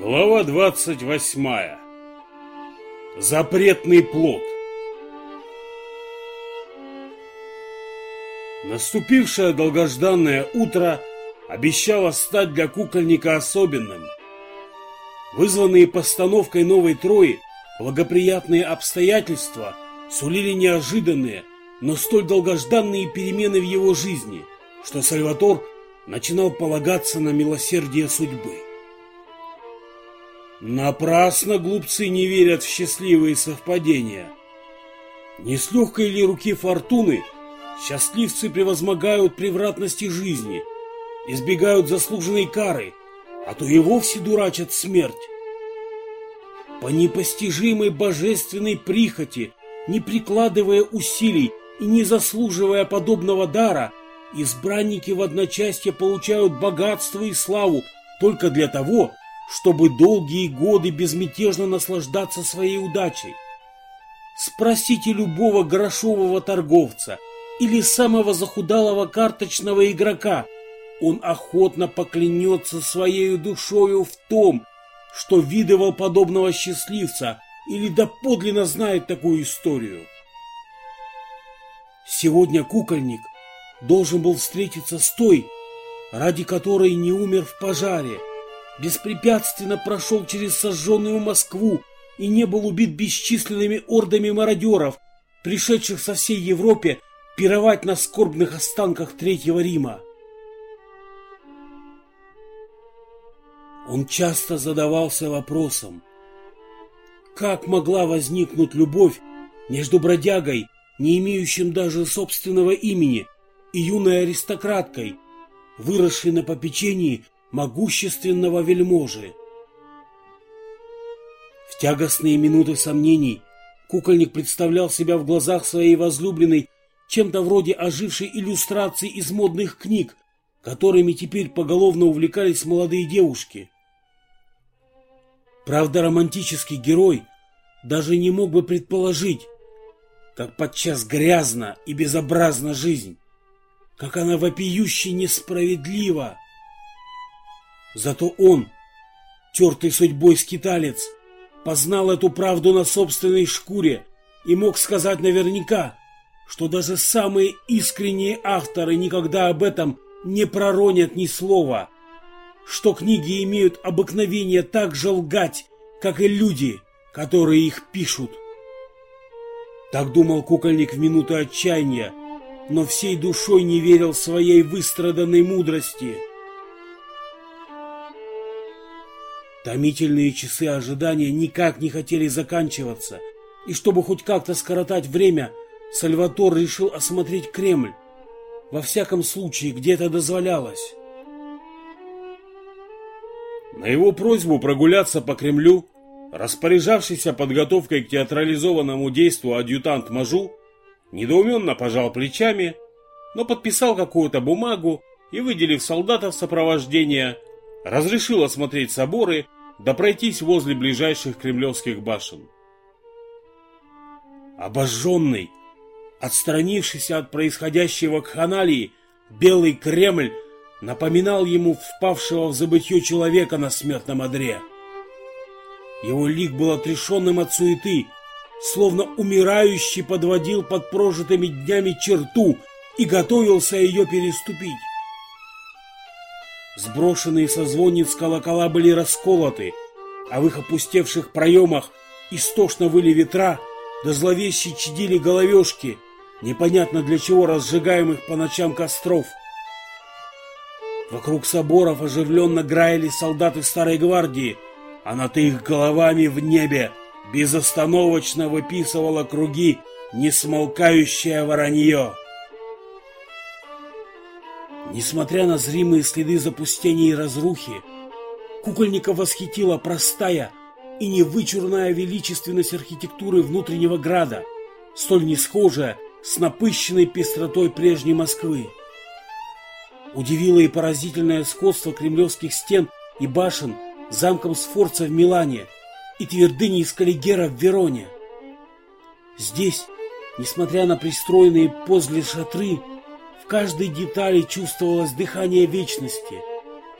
Глава 28. Запретный плод. Наступившее долгожданное утро обещало стать для кукольника особенным. Вызванные постановкой новой Трои благоприятные обстоятельства сулили неожиданные, но столь долгожданные перемены в его жизни, что Сальватор начинал полагаться на милосердие судьбы. Напрасно глупцы не верят в счастливые совпадения. Не с легкой ли руки фортуны счастливцы превозмогают превратности жизни, избегают заслуженной кары, а то и вовсе дурачат смерть. По непостижимой божественной прихоти, не прикладывая усилий и не заслуживая подобного дара, избранники в одночасье получают богатство и славу только для того, чтобы долгие годы безмятежно наслаждаться своей удачей. Спросите любого грошового торговца или самого захудалого карточного игрока, он охотно поклянется своей душою в том, что видывал подобного счастливца или доподлинно знает такую историю. Сегодня кукольник должен был встретиться с той, ради которой не умер в пожаре, беспрепятственно прошел через сожженную Москву и не был убит бесчисленными ордами мародеров, пришедших со всей Европе пировать на скорбных останках Третьего Рима. Он часто задавался вопросом, как могла возникнуть любовь между бродягой, не имеющим даже собственного имени, и юной аристократкой, выросшей на попечении могущественного вельможи. В тягостные минуты сомнений кукольник представлял себя в глазах своей возлюбленной чем-то вроде ожившей иллюстрации из модных книг, которыми теперь поголовно увлекались молодые девушки. Правда, романтический герой даже не мог бы предположить, как подчас грязна и безобразна жизнь, как она вопиюще несправедлива. Зато он, тертый судьбой скиталец, познал эту правду на собственной шкуре и мог сказать наверняка, что даже самые искренние авторы никогда об этом не проронят ни слова, что книги имеют обыкновение так же лгать, как и люди, которые их пишут. Так думал кукольник в минуты отчаяния, но всей душой не верил своей выстраданной мудрости – Томительные часы ожидания никак не хотели заканчиваться, и чтобы хоть как-то скоротать время, Сальватор решил осмотреть Кремль. Во всяком случае, где это дозволялось. На его просьбу прогуляться по Кремлю, распоряжавшийся подготовкой к театрализованному действу адъютант Мажу, недоуменно пожал плечами, но подписал какую-то бумагу и, выделив солдатов сопровождения, разрешил осмотреть соборы да пройтись возле ближайших кремлевских башен. Обожженный, отстранившийся от происходящего кханалии, Белый Кремль напоминал ему впавшего в забытье человека на смертном одре. Его лик был отрешенным от суеты, словно умирающий подводил под прожитыми днями черту и готовился ее переступить. Сброшенные со звонниц колокола были расколоты, а в их опустевших проемах истошно выли ветра, да зловеще чадили головешки, непонятно для чего разжигаемых по ночам костров. Вокруг соборов оживленно граяли солдаты Старой Гвардии, а над их головами в небе безостановочно выписывало круги несмолкающее воронье. Несмотря на зримые следы запустения и разрухи, кукольника восхитила простая и невычурная величественность архитектуры внутреннего града, столь не схожая с напыщенной пестротой прежней Москвы. Удивило и поразительное сходство кремлевских стен и башен с замком Сфорца в Милане и твердыней Скалигера в Вероне. Здесь, несмотря на пристроенные позле шатры, каждой детали чувствовалось дыхание вечности,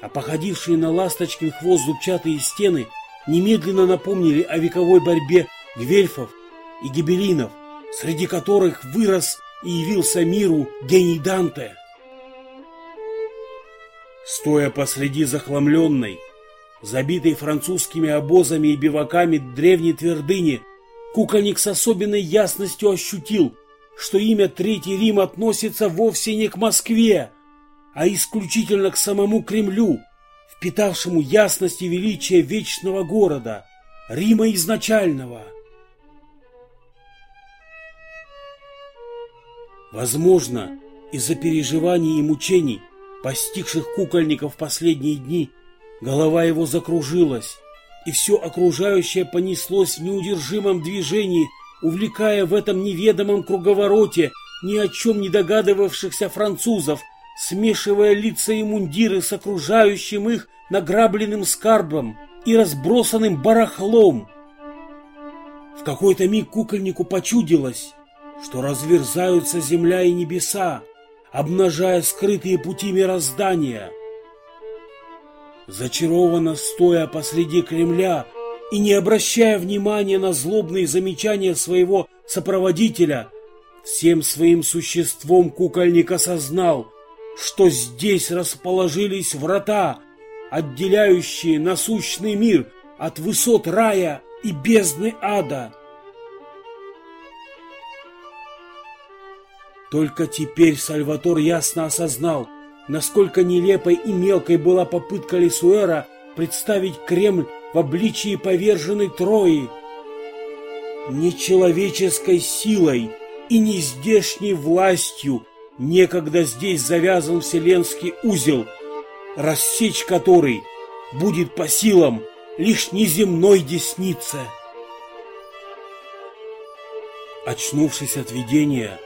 а походившие на ласточкин хвост зубчатые стены немедленно напомнили о вековой борьбе гвельфов и гибелинов, среди которых вырос и явился миру гений Данте. Стоя посреди захламленной, забитой французскими обозами и биваками древней твердыни, кукольник с особенной ясностью ощутил, что имя Третий Рим относится вовсе не к Москве, а исключительно к самому Кремлю, впитавшему ясность и величие вечного города, Рима изначального. Возможно, из-за переживаний и мучений, постигших кукольников последние дни, голова его закружилась, и все окружающее понеслось в неудержимом движении, увлекая в этом неведомом круговороте ни о чем не догадывавшихся французов, смешивая лица и мундиры с окружающим их награбленным скарбом и разбросанным барахлом. В какой-то миг кукольнику почудилось, что разверзаются земля и небеса, обнажая скрытые пути мироздания. Зачарованно стоя посреди Кремля и не обращая внимания на злобные замечания своего сопроводителя, всем своим существом кукольник осознал, что здесь расположились врата, отделяющие насущный мир от высот рая и бездны ада. Только теперь Сальватор ясно осознал, насколько нелепой и мелкой была попытка Лисуэра представить Кремль в обличии поверженной Трои. Нечеловеческой силой и нездешней властью некогда здесь завязан вселенский узел, рассечь который будет по силам лишь неземной деснице. Очнувшись от видения,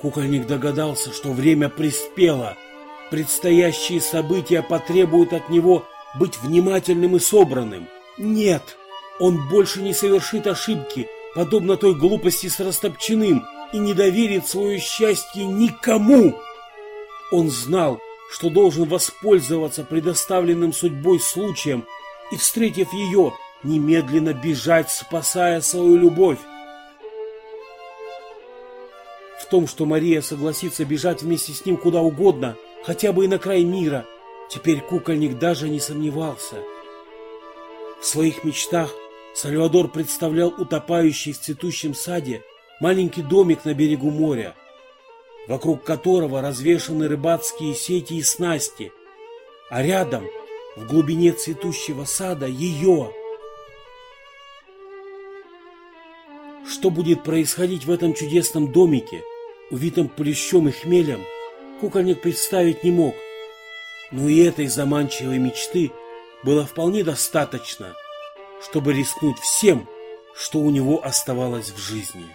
Кукольник догадался, что время приспело. Предстоящие события потребуют от него быть внимательным и собранным. Нет, он больше не совершит ошибки, подобно той глупости с Растопчиным, и не доверит свое счастье никому. Он знал, что должен воспользоваться предоставленным судьбой случаем и, встретив ее, немедленно бежать, спасая свою любовь. В том, что Мария согласится бежать вместе с ним куда угодно, хотя бы и на край мира, теперь кукольник даже не сомневался. В своих мечтах Сальвадор представлял утопающий в цветущем саде маленький домик на берегу моря, вокруг которого развешаны рыбацкие сети и снасти, а рядом, в глубине цветущего сада, ее. Что будет происходить в этом чудесном домике – увитым плещом и хмелем, кукольник представить не мог. Но и этой заманчивой мечты было вполне достаточно, чтобы рискнуть всем, что у него оставалось в жизни.